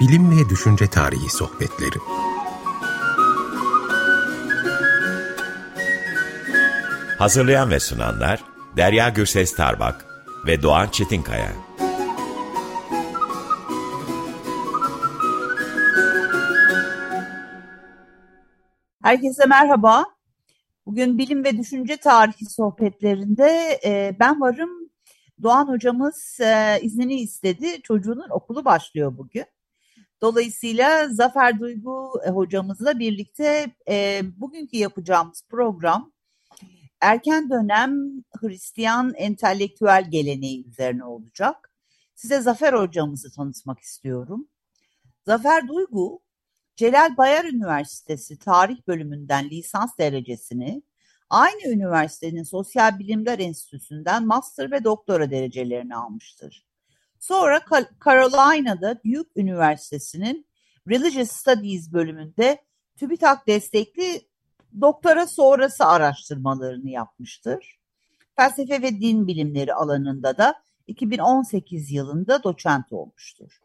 Bilim ve Düşünce Tarihi Sohbetleri Hazırlayan ve sunanlar Derya Gürses Tarbak ve Doğan Çetinkaya. Herkese merhaba. Bugün bilim ve düşünce tarihi sohbetlerinde e, ben varım. Doğan hocamız e, iznini istedi. Çocuğunun okulu başlıyor bugün. Dolayısıyla Zafer Duygu e, hocamızla birlikte e, bugünkü yapacağımız program erken dönem Hristiyan entelektüel geleneği üzerine olacak. Size Zafer hocamızı tanıtmak istiyorum. Zafer Duygu, Celal Bayar Üniversitesi Tarih Bölümünden lisans derecesini, aynı üniversitenin Sosyal Bilimler Enstitüsü'nden master ve doktora derecelerini almıştır. Sonra Carolina'da Duke Üniversitesi'nin Religious Studies bölümünde TÜBİTAK destekli doktora sonrası araştırmalarını yapmıştır. Felsefe ve din bilimleri alanında da 2018 yılında doçent olmuştur.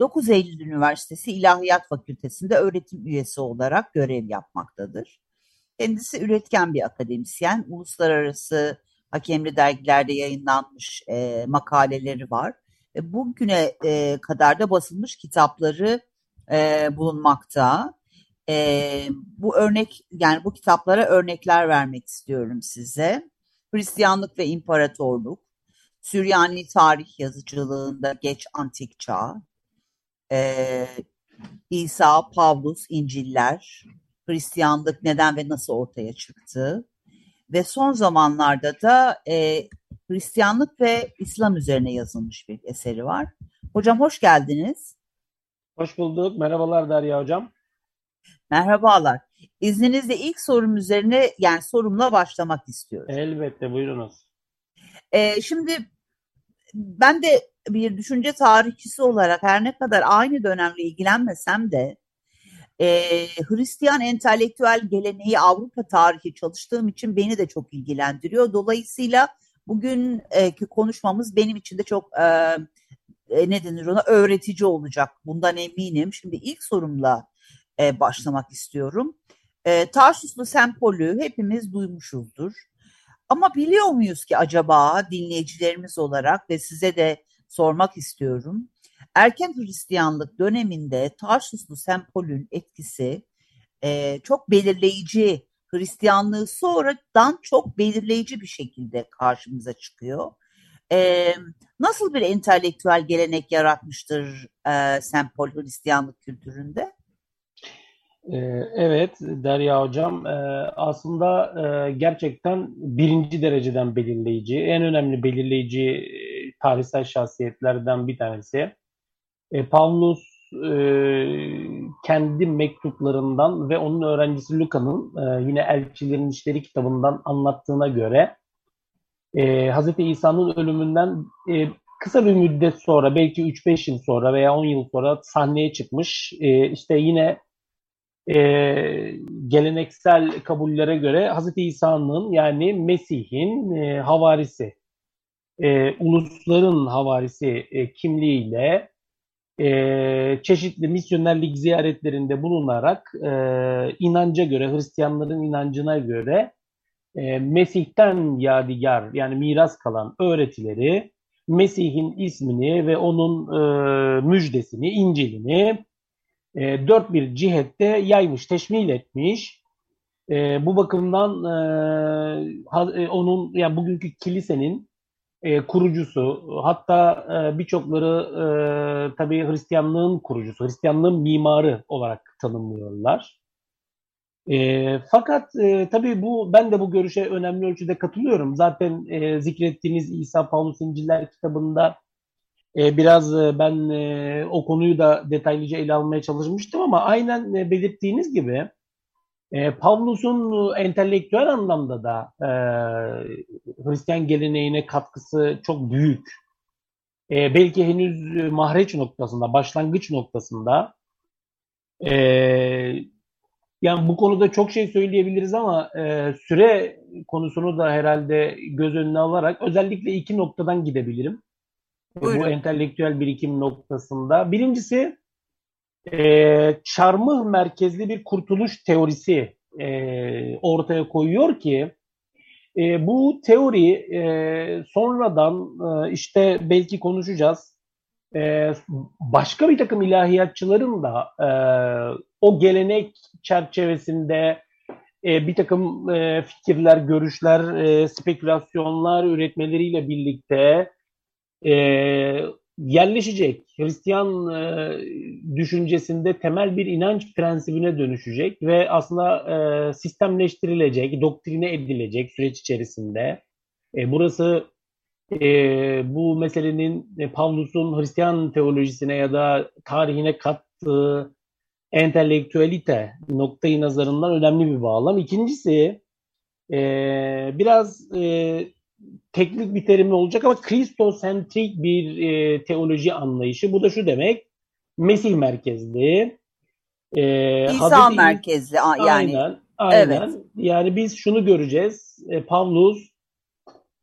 9 Eylül Üniversitesi İlahiyat Fakültesi'nde öğretim üyesi olarak görev yapmaktadır. Kendisi üretken bir akademisyen, uluslararası hakemli dergilerde yayınlanmış e, makaleleri var. E, bugüne e, kadar da basılmış kitapları e, bulunmakta. E, bu örnek yani bu kitaplara örnekler vermek istiyorum size. Hristiyanlık ve İmparatorluk, Süryani tarih yazıcılığında geç antik çağ, e, İsa, Pavlus, İnciller, Hristiyanlık neden ve nasıl ortaya çıktı ve son zamanlarda da e, Hristiyanlık ve İslam üzerine yazılmış bir eseri var. Hocam hoş geldiniz. Hoş bulduk. Merhabalar Derya Hocam. Merhabalar. İzninizle ilk sorum üzerine yani sorumla başlamak istiyorum. Elbette buyurunuz. Ee, şimdi ben de bir düşünce tarihçisi olarak her ne kadar aynı dönemle ilgilenmesem de e, Hristiyan entelektüel geleneği Avrupa tarihi çalıştığım için beni de çok ilgilendiriyor. Dolayısıyla bugünkü konuşmamız benim için de çok e, e, ne denir ona öğretici olacak. Bundan eminim. Şimdi ilk sorumla e, başlamak istiyorum. E, Tarsuslu sempolü hepimiz duymuşuzdur. Ama biliyor muyuz ki acaba dinleyicilerimiz olarak ve size de sormak istiyorum. Erken Hristiyanlık döneminde Tarsuslu sempolün etkisi e, çok belirleyici, Hristiyanlığı sonradan çok belirleyici bir şekilde karşımıza çıkıyor. E, nasıl bir entelektüel gelenek yaratmıştır e, sempol Hristiyanlık kültüründe? Ee, evet Derya Hocam e, aslında e, gerçekten birinci dereceden belirleyici, en önemli belirleyici e, tarihsel şahsiyetlerden bir tanesi. Pavlus kendi mektuplarından ve onun öğrencisi Luka'nın yine Elçilerin İşleri kitabından anlattığına göre Hz. İsa'nın ölümünden kısa bir müddet sonra belki 3-5 yıl sonra veya 10 yıl sonra sahneye çıkmış. işte yine e, geleneksel kabullere göre Hz. İsa'nın yani Mesih'in e, havarisi, e, ulusların havarisi e, kimliğiyle e, çeşitli misyonerlik ziyaretlerinde bulunarak e, inanca göre, Hristiyanların inancına göre e, Mesih'ten yadigar yani miras kalan öğretileri, Mesih'in ismini ve onun e, müjdesini, İncil'ini e, dört bir cihette yaymış, teşmil etmiş. E, bu bakımdan e, e, onun yani bugünkü kilisenin e, kurucusu, hatta e, birçokları e, tabii Hristiyanlığın kurucusu, Hristiyanlığın mimarı olarak tanımlıyorlar. E, fakat e, tabii bu ben de bu görüşe önemli ölçüde katılıyorum. Zaten e, zikrettiğiniz İsa Paulus İnciller kitabında e, biraz e, ben e, o konuyu da detaylıca ele almaya çalışmıştım ama aynen e, belirttiğiniz gibi e, Pavlus'un entelektüel anlamda da e, Hristiyan geleneğine katkısı çok büyük. E, belki henüz mahreç noktasında, başlangıç noktasında e, yani bu konuda çok şey söyleyebiliriz ama e, süre konusunu da herhalde göz önüne alarak özellikle iki noktadan gidebilirim. Buyurun. bu entelektüel birikim noktasında. Birincisi e, çarmıh merkezli bir kurtuluş teorisi e, ortaya koyuyor ki e, bu teori e, sonradan e, işte belki konuşacağız. E, başka bir takım ilahiyatçıların da e, o gelenek çerçevesinde e, bir takım e, fikirler, görüşler, e, spekülasyonlar üretmeleriyle birlikte e, yerleşecek, Hristiyan e, düşüncesinde temel bir inanç prensibine dönüşecek ve aslında e, sistemleştirilecek, doktrine edilecek süreç içerisinde. E, burası e, bu meselenin e, Pavlus'un Hristiyan teolojisine ya da tarihine kattığı entelektüelite noktayı nazarından önemli bir bağlam. İkincisi e, biraz e, teknik bir terim olacak ama kristosentrik bir e, teoloji anlayışı. Bu da şu demek, Mesih merkezli. E, İsa Hazreti, merkezli yani. Aynen, aynen. Evet. Yani biz şunu göreceğiz. E, Pavlus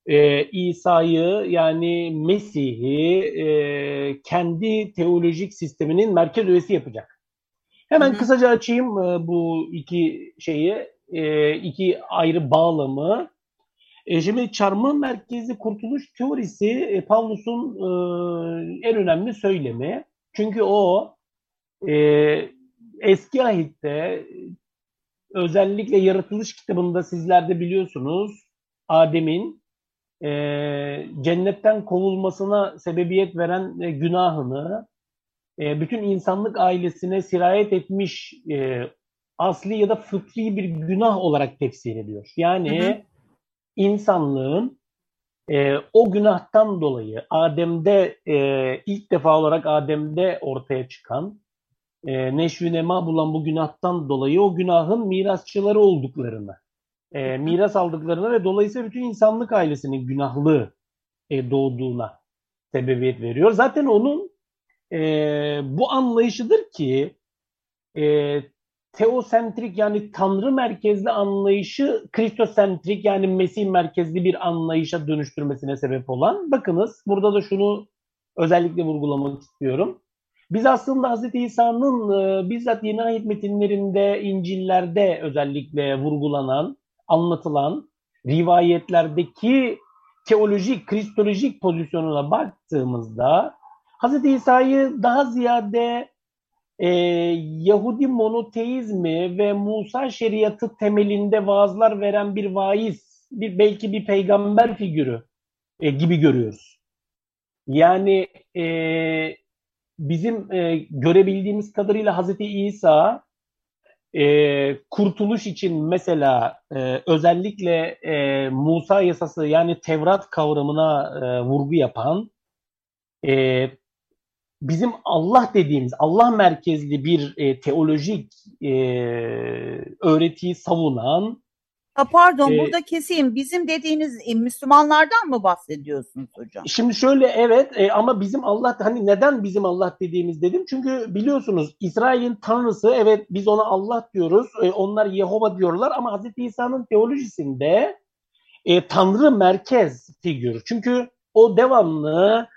e, İsa'yı yani Mesih'i e, kendi teolojik sisteminin merkez üyesi yapacak. Hemen Hı-hı. kısaca açayım e, bu iki şeyi, e, iki ayrı bağlamı. E, şimdi çarmıh merkezi kurtuluş teorisi e, Pavlus'un e, en önemli söylemi. Çünkü o e, eski ahitte özellikle yaratılış kitabında sizler de biliyorsunuz Adem'in cennetten kovulmasına sebebiyet veren günahını bütün insanlık ailesine sirayet etmiş asli ya da fıtri bir günah olarak tefsir ediyor. Yani hı hı. İnsanlığın e, o günahtan dolayı Adem'de e, ilk defa olarak Adem'de ortaya çıkan e, neşvi nema bulan bu günahtan dolayı o günahın mirasçıları olduklarını e, miras aldıklarına ve dolayısıyla bütün insanlık ailesinin günahlı e, doğduğuna sebebiyet veriyor. Zaten onun e, bu anlayışıdır ki e, teosentrik yani tanrı merkezli anlayışı kristosentrik yani Mesih merkezli bir anlayışa dönüştürmesine sebep olan. Bakınız burada da şunu özellikle vurgulamak istiyorum. Biz aslında Hz. İsa'nın e, bizzat yeni ayet metinlerinde, İncil'lerde özellikle vurgulanan anlatılan rivayetlerdeki teolojik, kristolojik pozisyonuna baktığımızda Hz. İsa'yı daha ziyade e, Yahudi monoteizmi ve Musa şeriatı temelinde vaazlar veren bir vaiz, bir belki bir peygamber figürü e, gibi görüyoruz. Yani e, bizim e, görebildiğimiz kadarıyla Hz. İsa e, kurtuluş için mesela e, özellikle e, Musa yasası yani Tevrat kavramına e, vurgu yapan e, bizim Allah dediğimiz Allah merkezli bir e, teolojik e, öğretiyi savunan Ha pardon ee, burada keseyim. Bizim dediğiniz e, Müslümanlardan mı bahsediyorsunuz hocam? Şimdi şöyle evet e, ama bizim Allah hani neden bizim Allah dediğimiz dedim. Çünkü biliyorsunuz İsrail'in tanrısı evet biz ona Allah diyoruz. E, onlar Yehova diyorlar ama Hz. İsa'nın teolojisinde e, tanrı merkez figür. Çünkü o devamlı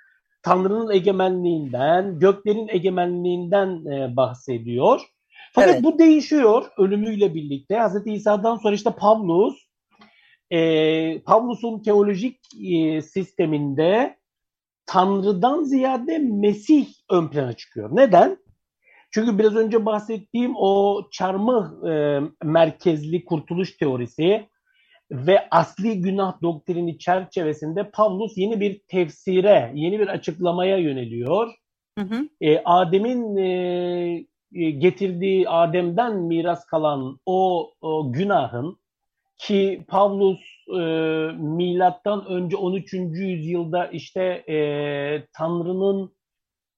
Tanrı'nın egemenliğinden, göklerin egemenliğinden e, bahsediyor. Fakat evet. bu değişiyor ölümüyle birlikte. Hz. İsa'dan sonra işte Pavlus, e, Pavlus'un teolojik e, sisteminde Tanrı'dan ziyade Mesih ön plana çıkıyor. Neden? Çünkü biraz önce bahsettiğim o çarmıh e, merkezli kurtuluş teorisi ve asli günah doktrini çerçevesinde Pavlus yeni bir tefsire, yeni bir açıklamaya yöneliyor. Hı hı. E, Adem'in e, e, getirdiği Adem'den miras kalan o, o günahın ki Pavlus e, milattan önce 13. yüzyılda işte e, Tanrı'nın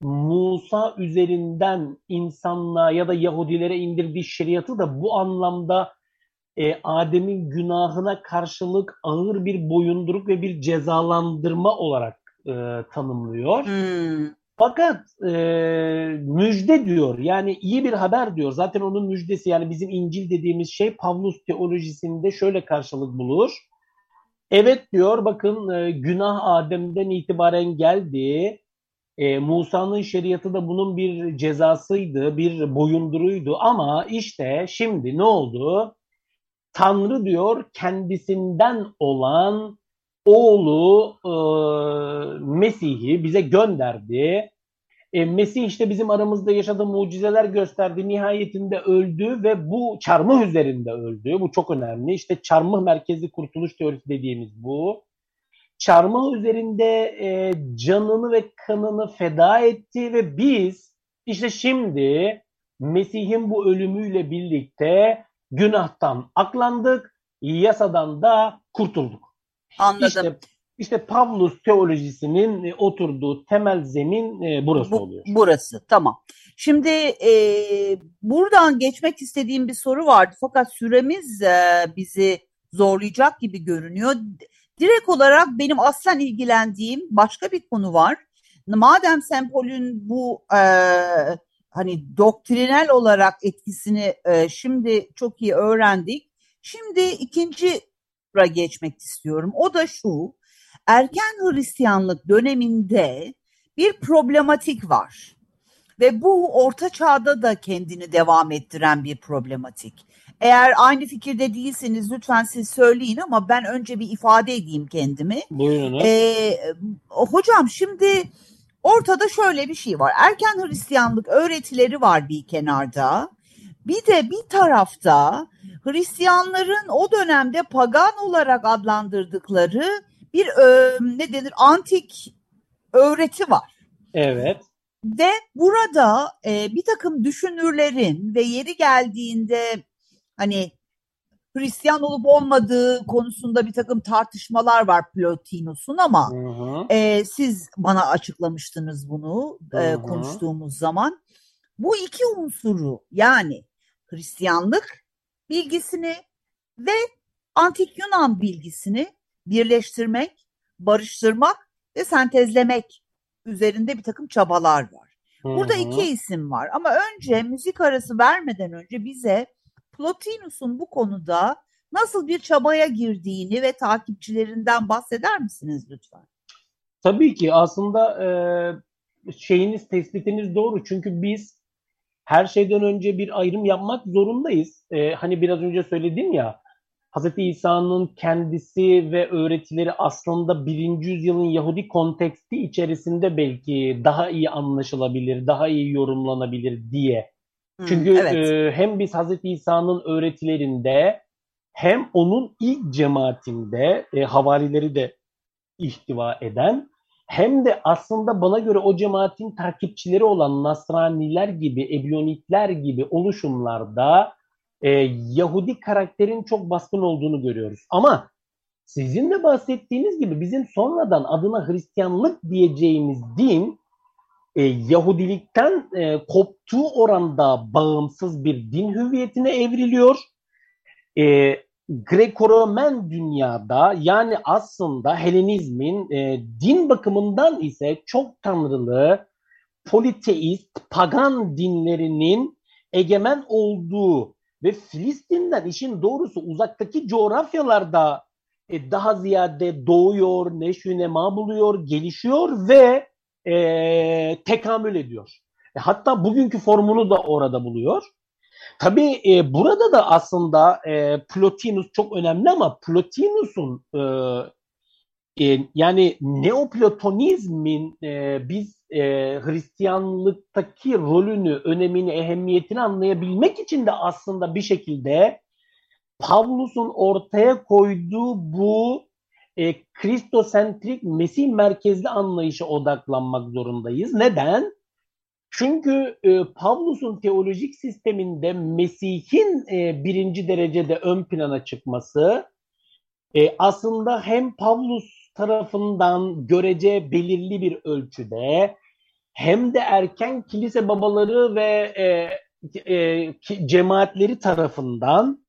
Musa üzerinden insanlığa ya da Yahudilere indirdiği şeriatı da bu anlamda e, Adem'in günahına karşılık ağır bir boyunduruk ve bir cezalandırma olarak e, tanımlıyor. Hmm. Fakat e, müjde diyor yani iyi bir haber diyor. Zaten onun müjdesi yani bizim İncil dediğimiz şey Pavlus teolojisinde şöyle karşılık bulur. Evet diyor bakın e, günah Adem'den itibaren geldi. E, Musa'nın şeriatı da bunun bir cezasıydı, bir boyunduruydu ama işte şimdi ne oldu? Tanrı diyor kendisinden olan oğlu e, Mesih'i bize gönderdi. E, Mesih işte bizim aramızda yaşadığı mucizeler gösterdi. Nihayetinde öldü ve bu çarmıh üzerinde öldü. Bu çok önemli. İşte çarmıh merkezli kurtuluş teorisi dediğimiz bu. Çarmıh üzerinde e, canını ve kanını feda etti ve biz işte şimdi Mesih'in bu ölümüyle birlikte günahtan aklandık, yasadan da kurtulduk. Anladım. İşte, işte Pavlus teolojisinin e, oturduğu temel zemin e, burası Bu, oluyor. Burası tamam. Şimdi e, buradan geçmek istediğim bir soru vardı fakat süremiz e, bizi zorlayacak gibi görünüyor. Direkt olarak benim aslen ilgilendiğim başka bir konu var. Madem Sempol'ün bu e, hani doktrinal olarak etkisini e, şimdi çok iyi öğrendik. Şimdi ikinci geçmek istiyorum. O da şu. Erken Hristiyanlık döneminde bir problematik var. Ve bu orta çağda da kendini devam ettiren bir problematik. Eğer aynı fikirde değilseniz lütfen siz söyleyin ama ben önce bir ifade edeyim kendimi. Buyurun. Ee, hocam şimdi ortada şöyle bir şey var. Erken Hristiyanlık öğretileri var bir kenarda. Bir de bir tarafta Hristiyanların o dönemde pagan olarak adlandırdıkları bir e, ne denir antik öğreti var. Evet. Ve burada e, bir takım düşünürlerin ve yeri geldiğinde hani Hristiyan olup olmadığı konusunda bir takım tartışmalar var Plotinus'un ama Hı hı. e, siz bana açıklamıştınız bunu e, Hı konuştuğumuz zaman. Bu iki unsuru yani Hristiyanlık bilgisini ve Antik Yunan bilgisini birleştirmek, barıştırmak ve sentezlemek üzerinde bir takım çabalar var. Burada Hı hı. iki isim var ama önce müzik arası vermeden önce bize Plotinus'un bu konuda nasıl bir çabaya girdiğini ve takipçilerinden bahseder misiniz lütfen? Tabii ki aslında e, şeyiniz, tespitiniz doğru. Çünkü biz her şeyden önce bir ayrım yapmak zorundayız. E, hani biraz önce söyledim ya, Hz. İsa'nın kendisi ve öğretileri aslında birinci yüzyılın Yahudi konteksti içerisinde belki daha iyi anlaşılabilir, daha iyi yorumlanabilir diye. Hmm, Çünkü evet. e, hem biz Hz. İsa'nın öğretilerinde hem onun ilk cemaatinde e, havarileri de ihtiva eden hem de aslında bana göre o cemaatin takipçileri olan Nasraniler gibi, Ebyonitler gibi oluşumlarda e, Yahudi karakterin çok baskın olduğunu görüyoruz. Ama sizin de bahsettiğiniz gibi bizim sonradan adına Hristiyanlık diyeceğimiz din e, Yahudilikten e, koptuğu oranda bağımsız bir din hüviyetine evriliyor. E, Greco-Romen dünyada yani aslında Helenizmin e, din bakımından ise çok tanrılı, politeist, pagan dinlerinin egemen olduğu ve Filistin'den işin doğrusu uzaktaki coğrafyalarda e, daha ziyade doğuyor, neşvünema buluyor, gelişiyor ve e, tekamül ediyor. E, hatta bugünkü formunu da orada buluyor. Tabii e, burada da aslında e, Plotinus çok önemli ama Plotinus'un e, e, yani Neoplatonizmin e, biz e, Hristiyanlıktaki rolünü, önemini, ehemmiyetini anlayabilmek için de aslında bir şekilde Pavlus'un ortaya koyduğu bu e, Kristosentrik, Mesih merkezli anlayışa odaklanmak zorundayız. Neden? Çünkü e, Pavlus'un teolojik sisteminde Mesih'in e, birinci derecede ön plana çıkması e, aslında hem Pavlus tarafından görece belirli bir ölçüde hem de erken kilise babaları ve e, e, cemaatleri tarafından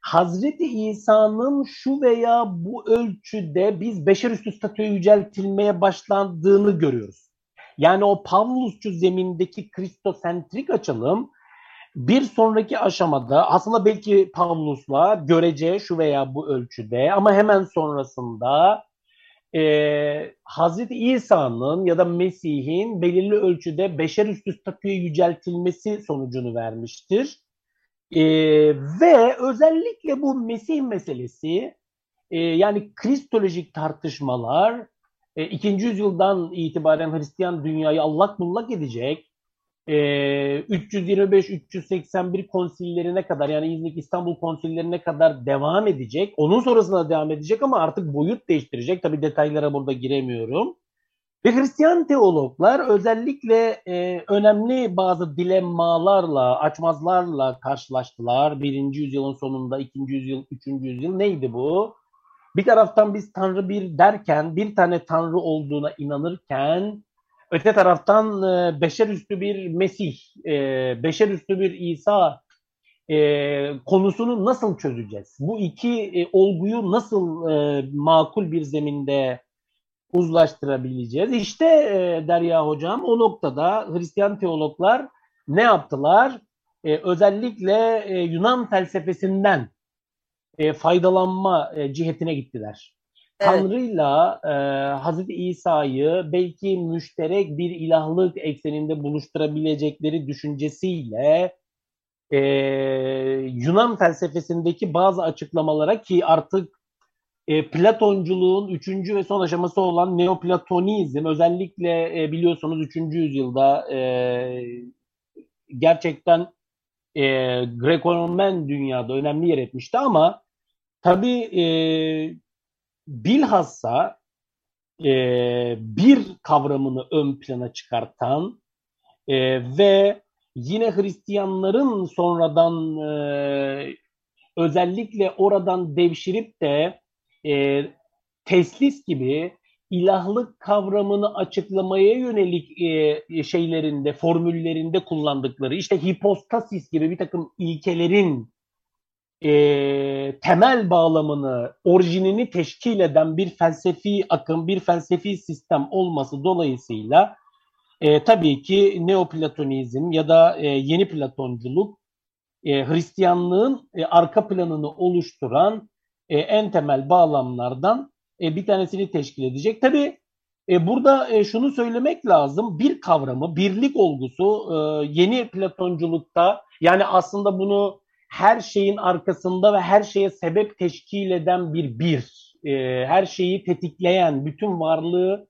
Hazreti İsa'nın şu veya bu ölçüde biz beşerüstü statüye yüceltilmeye başlandığını görüyoruz. Yani o Pavlusçu zemindeki kristosentrik açılım bir sonraki aşamada aslında belki Pavlus'la görece şu veya bu ölçüde ama hemen sonrasında e, Hazreti İsa'nın ya da Mesih'in belirli ölçüde beşer üstü statüye yüceltilmesi sonucunu vermiştir. E, ve özellikle bu Mesih meselesi e, yani kristolojik tartışmalar e, 2. yüzyıldan itibaren Hristiyan dünyayı allak bullak edecek. E, 325-381 konsillerine kadar yani İznik İstanbul konsillerine kadar devam edecek. Onun sonrasında devam edecek ama artık boyut değiştirecek. Tabii detaylara burada giremiyorum. Ve Hristiyan teologlar özellikle e, önemli bazı dilemmalarla, açmazlarla karşılaştılar. Birinci yüzyılın sonunda, ikinci yüzyıl, üçüncü yüzyıl neydi bu? Bir taraftan biz Tanrı bir derken, bir tane Tanrı olduğuna inanırken, öte taraftan e, beşer üstü bir Mesih, e, beşer üstü bir İsa e, konusunu nasıl çözeceğiz? Bu iki e, olguyu nasıl e, makul bir zeminde uzlaştırabileceğiz? İşte e, Derya Hocam o noktada Hristiyan teologlar ne yaptılar? E, özellikle e, Yunan felsefesinden e, faydalanma e, cihetine gittiler. Evet. Tanrı'yla e, Hazreti İsa'yı belki müşterek bir ilahlık ekseninde buluşturabilecekleri düşüncesiyle e, Yunan felsefesindeki bazı açıklamalara ki artık e, Platonculuğun üçüncü ve son aşaması olan Neoplatonizm özellikle e, biliyorsunuz üçüncü yüzyılda e, gerçekten e, Greco-Roman dünyada önemli yer etmişti ama tabii e, bilhassa e, bir kavramını ön plana çıkartan e, ve yine Hristiyanların sonradan e, özellikle oradan devşirip de e, teslis gibi ilahlık kavramını açıklamaya yönelik e, şeylerinde, formüllerinde kullandıkları işte hipostasis gibi bir takım ilkelerin e, temel bağlamını, orijinini teşkil eden bir felsefi akım, bir felsefi sistem olması dolayısıyla e, tabii ki Neoplatonizm ya da e, yeni Platonculuk e, Hristiyanlığın e, arka planını oluşturan e, en temel bağlamlardan e, bir tanesini teşkil edecek. Tabii e, burada e, şunu söylemek lazım. Bir kavramı, birlik olgusu e, yeni Platonculukta yani aslında bunu her şeyin arkasında ve her şeye sebep teşkil eden bir bir, e, her şeyi tetikleyen, bütün varlığı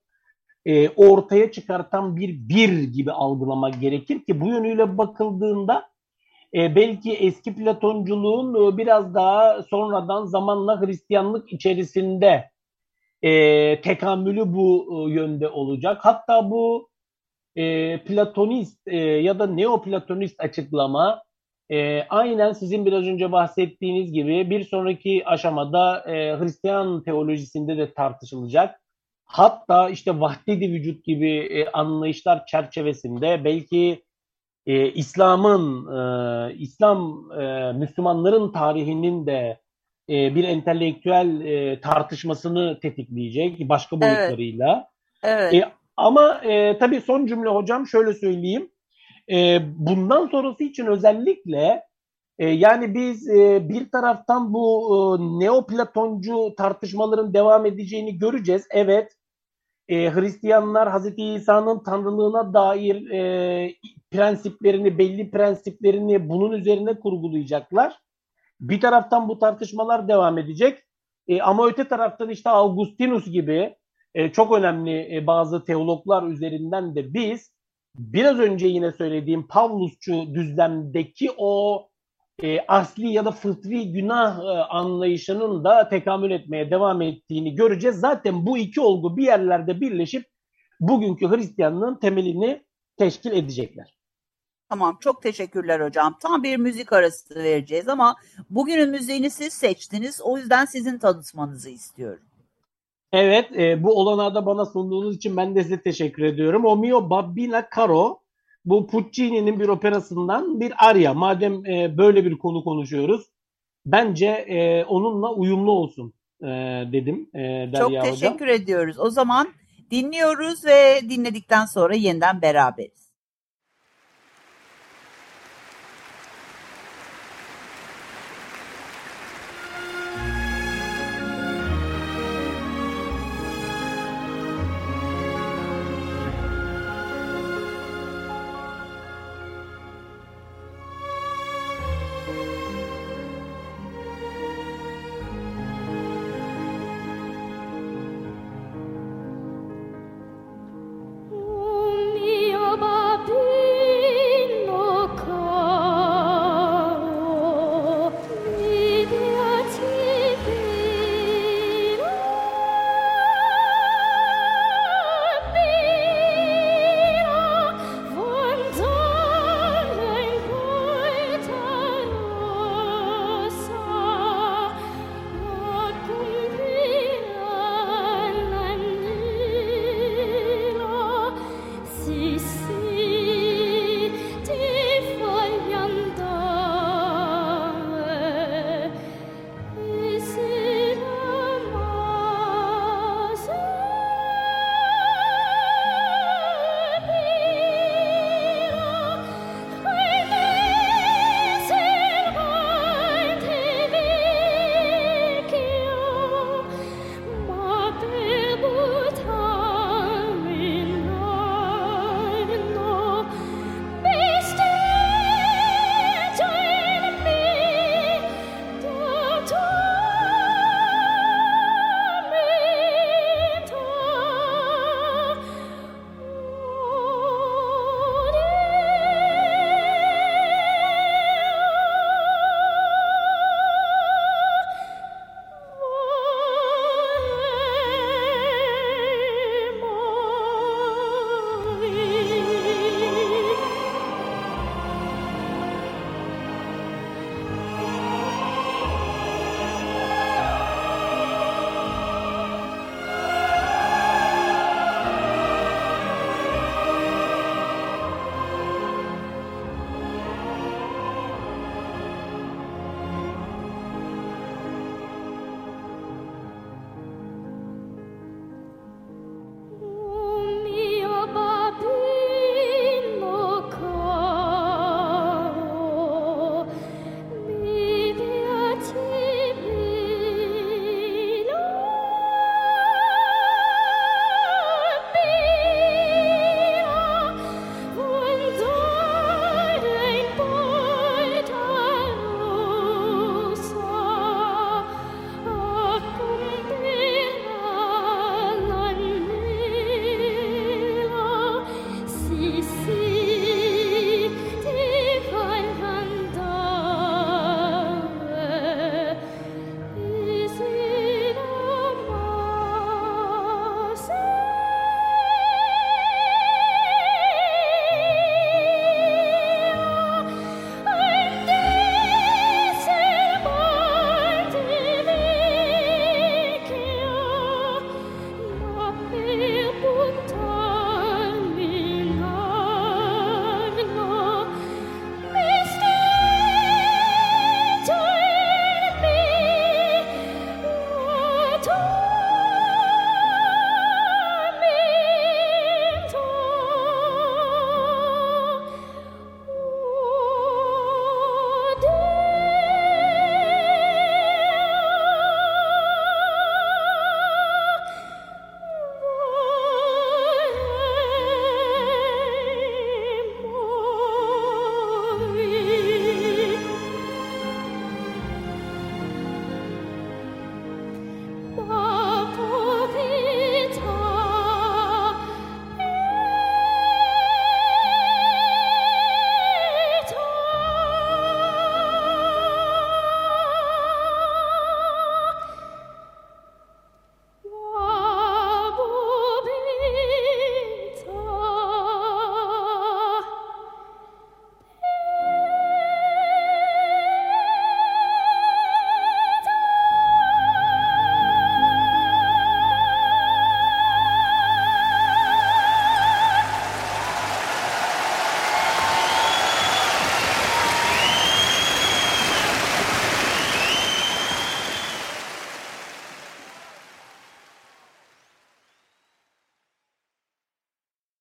e, ortaya çıkartan bir bir gibi algılamak gerekir ki bu yönüyle bakıldığında e, belki eski Platonculuğun e, biraz daha sonradan zamanla Hristiyanlık içerisinde e, tekamülü bu e, yönde olacak. Hatta bu e, Platonist e, ya da Neoplatonist açıklama e, aynen sizin biraz önce bahsettiğiniz gibi bir sonraki aşamada e, Hristiyan teolojisinde de tartışılacak. Hatta işte vahdedi vücut gibi e, anlayışlar çerçevesinde belki e, İslam'ın, e, İslam e, Müslümanların tarihinin de e, bir entelektüel e, tartışmasını tetikleyecek başka boyutlarıyla. Evet. evet. E, ama e, tabii son cümle hocam şöyle söyleyeyim. E, bundan sonrası için özellikle e, yani biz e, bir taraftan bu e, neoplatoncu tartışmaların devam edeceğini göreceğiz. Evet e, Hristiyanlar Hazreti İsa'nın tanrılığına dair e, prensiplerini, belli prensiplerini bunun üzerine kurgulayacaklar. Bir taraftan bu tartışmalar devam edecek. E, ama öte taraftan işte Augustinus gibi e, çok önemli e, bazı teologlar üzerinden de biz biraz önce yine söylediğim Pavlusçu düzlemdeki o e, asli ya da fıtri günah e, anlayışının da tekamül etmeye devam ettiğini göreceğiz. Zaten bu iki olgu bir yerlerde birleşip bugünkü Hristiyanlığın temelini teşkil edecekler. Tamam çok teşekkürler hocam. Tam bir müzik arası vereceğiz ama bugünün müziğini siz seçtiniz. O yüzden sizin tanıtmanızı istiyorum. Evet e, bu olanağı da bana sunduğunuz için ben de size teşekkür ediyorum. O mio babbina caro bu Puccini'nin bir operasından bir arya. Madem e, böyle bir konu konuşuyoruz bence e, onunla uyumlu olsun e, dedim e, Derya Çok teşekkür hocam. ediyoruz. O zaman dinliyoruz ve dinledikten sonra yeniden beraberiz.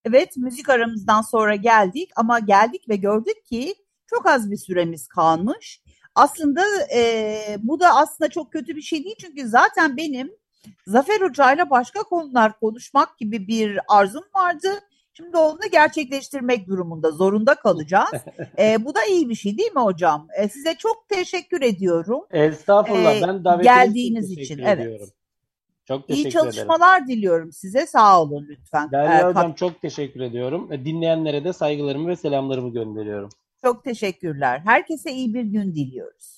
Evet müzik aramızdan sonra geldik ama geldik ve gördük ki çok az bir süremiz kalmış. Aslında e, bu da aslında çok kötü bir şey değil çünkü zaten benim Zafer Hoca'yla başka konular konuşmak gibi bir arzum vardı. Şimdi onu gerçekleştirmek durumunda zorunda kalacağız. e, bu da iyi bir şey değil mi hocam? E, size çok teşekkür ediyorum. Estağfurullah. Ee, ben davetiniz için, için, teşekkür evet. Çok teşekkür İyi ederim. çalışmalar diliyorum size. Sağ olun lütfen. Derya E, Hocam çok teşekkür ediyorum. E, Dinleyenlere de saygılarımı ve selamlarımı gönderiyorum. Çok teşekkürler. Herkese iyi bir gün diliyoruz.